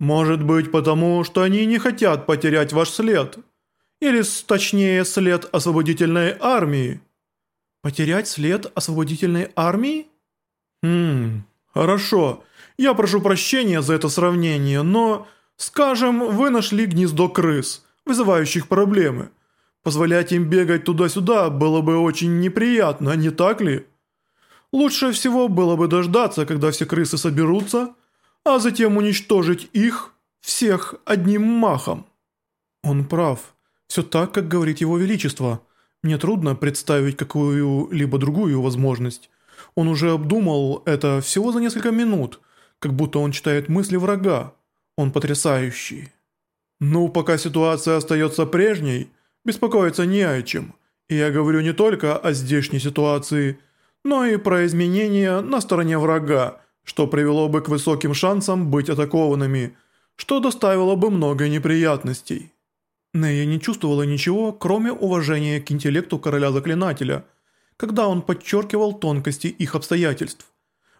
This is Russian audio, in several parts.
Может быть потому, что они не хотят потерять ваш след. Или, точнее, след освободительной армии. Потерять след освободительной армии? Хм, хорошо. Я прошу прощения за это сравнение, но, скажем, вы нашли гнездо крыс, вызывающих проблемы. Позволять им бегать туда-сюда было бы очень неприятно, не так ли? Лучше всего было бы дождаться, когда все крысы соберутся, а затем уничтожить их всех одним махом. Он прав. Все так, как говорит его величество. Мне трудно представить какую-либо другую возможность. Он уже обдумал это всего за несколько минут, как будто он читает мысли врага. Он потрясающий. Ну, пока ситуация остается прежней, беспокоиться не о чем. И я говорю не только о здешней ситуации, но и про изменения на стороне врага, что привело бы к высоким шансам быть атакованными, что доставило бы много неприятностей. Нея не чувствовала ничего, кроме уважения к интеллекту короля-заклинателя, когда он подчеркивал тонкости их обстоятельств.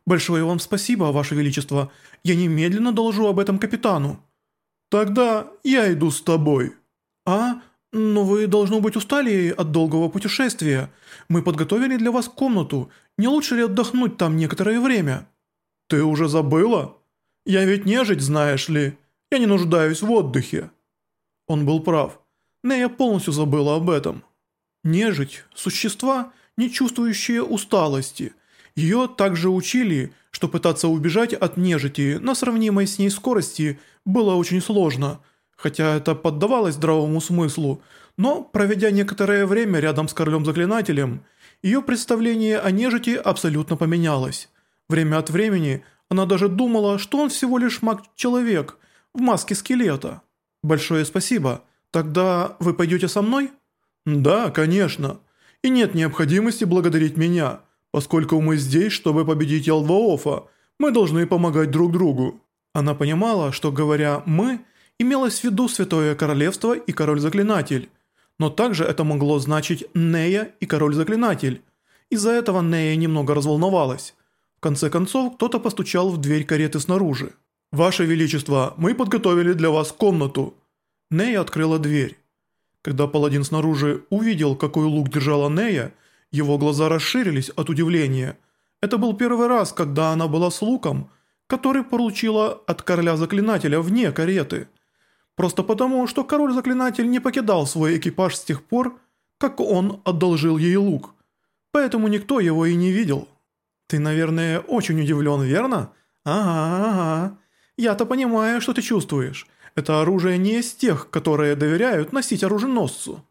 «Большое вам спасибо, Ваше Величество, я немедленно доложу об этом капитану». «Тогда я иду с тобой». «А, но вы, должно быть, устали от долгого путешествия. Мы подготовили для вас комнату, не лучше ли отдохнуть там некоторое время?» «Ты уже забыла? Я ведь нежить, знаешь ли, я не нуждаюсь в отдыхе». Он был прав. Нея полностью забыла об этом. Нежить – существа, не чувствующие усталости. Ее также учили, что пытаться убежать от нежити на сравнимой с ней скорости было очень сложно, хотя это поддавалось здравому смыслу, но, проведя некоторое время рядом с королем-заклинателем, ее представление о нежити абсолютно поменялось. Время от времени она даже думала, что он всего лишь маг-человек в маске скелета. «Большое спасибо. Тогда вы пойдете со мной?» «Да, конечно. И нет необходимости благодарить меня, поскольку мы здесь, чтобы победить Ялваофа. Мы должны помогать друг другу». Она понимала, что говоря «мы», имелось в виду Святое Королевство и Король-Заклинатель, но также это могло значить Нея и Король-Заклинатель. Из-за этого Нея немного разволновалась. В конце концов, кто-то постучал в дверь кареты снаружи. «Ваше Величество, мы подготовили для вас комнату». Нея открыла дверь. Когда паладин снаружи увидел, какой лук держала Нея, его глаза расширились от удивления. Это был первый раз, когда она была с луком, который получила от короля-заклинателя вне кареты. Просто потому, что король-заклинатель не покидал свой экипаж с тех пор, как он одолжил ей лук. Поэтому никто его и не видел. «Ты, наверное, очень удивлен, верно?» «Ага, ага. Я-то понимаю, что ты чувствуешь. Это оружие не из тех, которые доверяют носить оруженосцу».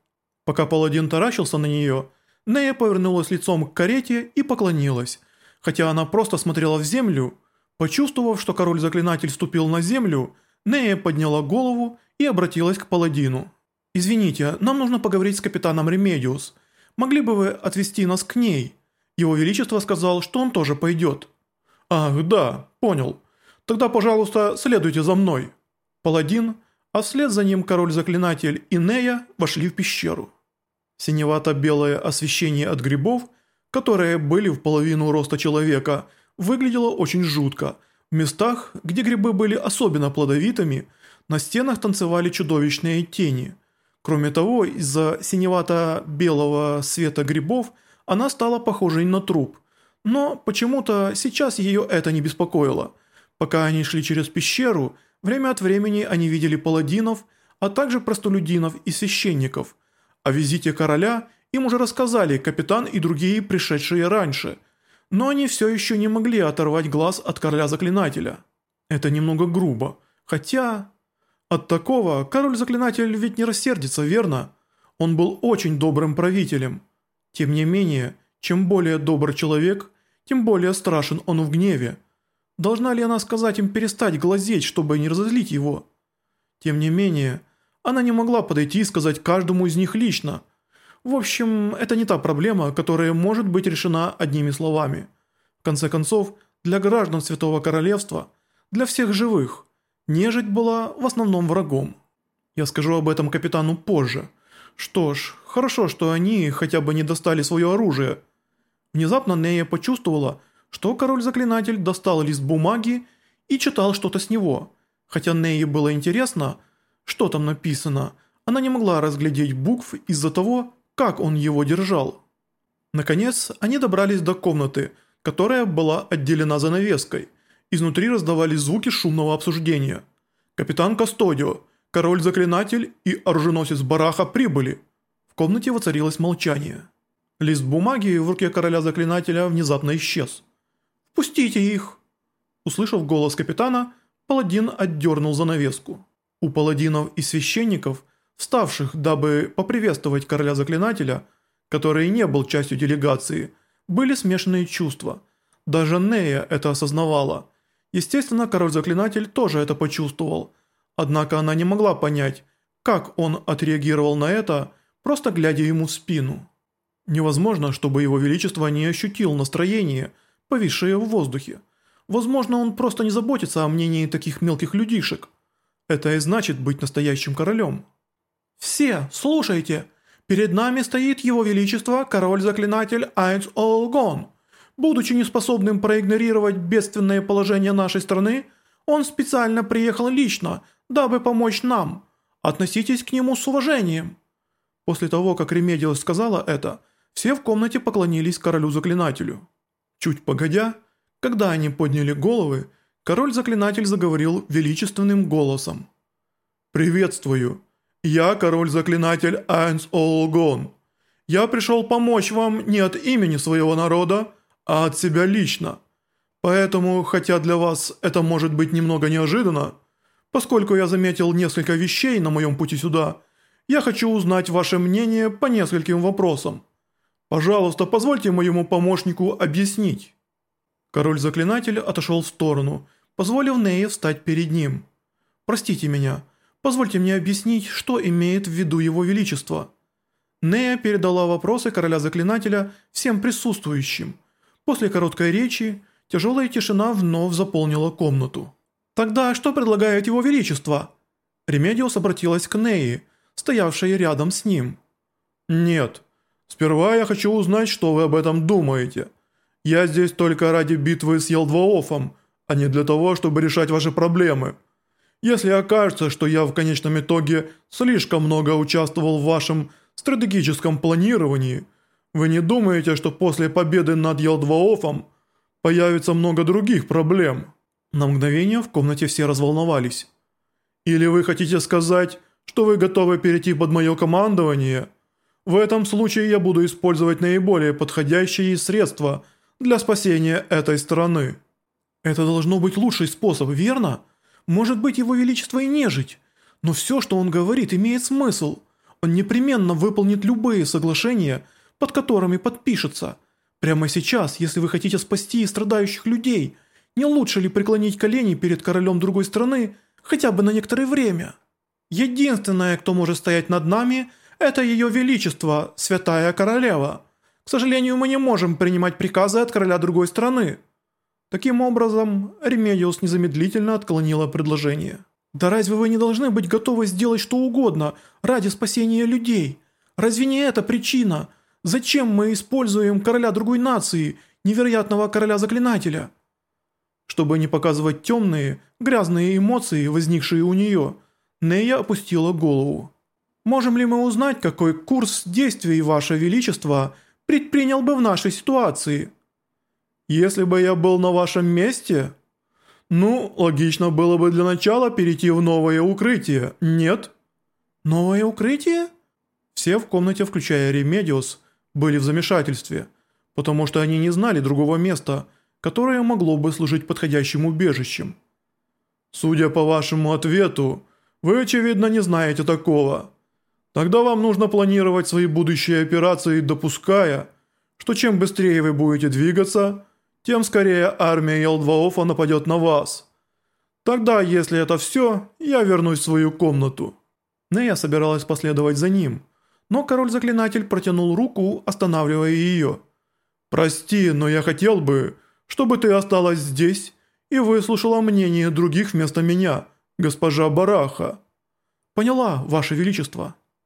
Пока паладин таращился на нее, Нея повернулась лицом к карете и поклонилась. Хотя она просто смотрела в землю, почувствовав, что король-заклинатель ступил на землю, Нея подняла голову и обратилась к паладину. «Извините, нам нужно поговорить с капитаном Ремедиус. Могли бы вы отвезти нас к ней? Его Величество сказал, что он тоже пойдет». «Ах, да, понял. Тогда, пожалуйста, следуйте за мной». Паладин, а вслед за ним король-заклинатель и Нея вошли в пещеру. Синевато-белое освещение от грибов, которые были в половину роста человека, выглядело очень жутко. В местах, где грибы были особенно плодовитыми, на стенах танцевали чудовищные тени. Кроме того, из-за синевато-белого света грибов она стала похожей на труп. Но почему-то сейчас ее это не беспокоило. Пока они шли через пещеру – Время от времени они видели паладинов, а также простолюдинов и священников. О визите короля им уже рассказали капитан и другие, пришедшие раньше. Но они все еще не могли оторвать глаз от короля-заклинателя. Это немного грубо. Хотя... От такого король-заклинатель ведь не рассердится, верно? Он был очень добрым правителем. Тем не менее, чем более добр человек, тем более страшен он в гневе. Должна ли она сказать им перестать глазеть, чтобы не разозлить его? Тем не менее, она не могла подойти и сказать каждому из них лично. В общем, это не та проблема, которая может быть решена одними словами. В конце концов, для граждан Святого Королевства, для всех живых, нежить была в основном врагом. Я скажу об этом капитану позже. Что ж, хорошо, что они хотя бы не достали свое оружие. Внезапно Нея почувствовала, что король-заклинатель достал лист бумаги и читал что-то с него. Хотя Нее было интересно, что там написано, она не могла разглядеть букв из-за того, как он его держал. Наконец, они добрались до комнаты, которая была отделена занавеской. Изнутри раздавались звуки шумного обсуждения. Капитан Кастодио, король-заклинатель и оруженосец Бараха прибыли. В комнате воцарилось молчание. Лист бумаги в руке короля-заклинателя внезапно исчез. «Пустите их!» Услышав голос капитана, паладин отдернул занавеску. У паладинов и священников, вставших, дабы поприветствовать короля-заклинателя, который не был частью делегации, были смешанные чувства. Даже Нея это осознавала. Естественно, король-заклинатель тоже это почувствовал. Однако она не могла понять, как он отреагировал на это, просто глядя ему в спину. Невозможно, чтобы его величество не ощутил настроение, повисшее в воздухе. Возможно, он просто не заботится о мнении таких мелких людишек. Это и значит быть настоящим королем. «Все, слушайте! Перед нами стоит его величество, король-заклинатель Айнс Олгон. Будучи неспособным проигнорировать бедственное положение нашей страны, он специально приехал лично, дабы помочь нам. Относитесь к нему с уважением». После того, как Ремедиус сказала это, все в комнате поклонились королю-заклинателю. Чуть погодя, когда они подняли головы, король-заклинатель заговорил величественным голосом. «Приветствую! Я король-заклинатель Айнз Оал Гоун. Я пришел помочь вам не от имени своего народа, а от себя лично. Поэтому, хотя для вас это может быть немного неожиданно, поскольку я заметил несколько вещей на моем пути сюда, я хочу узнать ваше мнение по нескольким вопросам. Пожалуйста, позвольте моему помощнику объяснить». Король-заклинатель отошел в сторону, позволив Нее встать перед ним. «Простите меня, позвольте мне объяснить, что имеет в виду его величество». Нея передала вопросы короля-заклинателя всем присутствующим. После короткой речи тяжелая тишина вновь заполнила комнату. «Тогда что предлагает его величество?» Ремедиус обратилась к Нее, стоявшей рядом с ним. «Нет, Сперва я хочу узнать, что вы об этом думаете. Я здесь только ради битвы с Ялдабаофом, а не для того, чтобы решать ваши проблемы. Если окажется, что я в конечном итоге слишком много участвовал в вашем стратегическом планировании, вы не думаете, что после победы над Елдваофом появится много других проблем?» На мгновение в комнате все разволновались. «Или вы хотите сказать, что вы готовы перейти под мое командование?» В этом случае я буду использовать наиболее подходящие средства для спасения этой страны. Это должно быть лучший способ, верно? Может быть его величество и нежить. Но все, что он говорит, имеет смысл. Он непременно выполнит любые соглашения, под которыми подпишется. Прямо сейчас, если вы хотите спасти страдающих людей, не лучше ли преклонить колени перед королем другой страны хотя бы на некоторое время? Единственное, кто может стоять над нами – это ее величество, святая королева. К сожалению, мы не можем принимать приказы от короля другой страны». Таким образом, Ремедиус незамедлительно отклонила предложение. «Да разве вы не должны быть готовы сделать что угодно ради спасения людей? Разве не это причина? Зачем мы используем короля другой нации, невероятного короля-заклинателя?» Чтобы не показывать темные, грязные эмоции, возникшие у нее, Нея опустила голову. Можем ли мы узнать, какой курс действий Ваше Величество предпринял бы в нашей ситуации? Если бы я был на вашем месте... Ну, логично было бы для начала перейти в новое укрытие, нет? Новое укрытие? Все в комнате, включая Ремедиус, были в замешательстве, потому что они не знали другого места, которое могло бы служить подходящим убежищем. Судя по вашему ответу, вы очевидно не знаете такого. Тогда вам нужно планировать свои будущие операции, допуская, что чем быстрее вы будете двигаться, тем скорее армия Елдваофа нападет на вас. Тогда, если это все, я вернусь в свою комнату». Нея собиралась последовать за ним, но король-заклинатель протянул руку, останавливая ее. «Прости, но я хотел бы, чтобы ты осталась здесь и выслушала мнение других вместо меня, госпожа Бараха». «Поняла, ваше величество».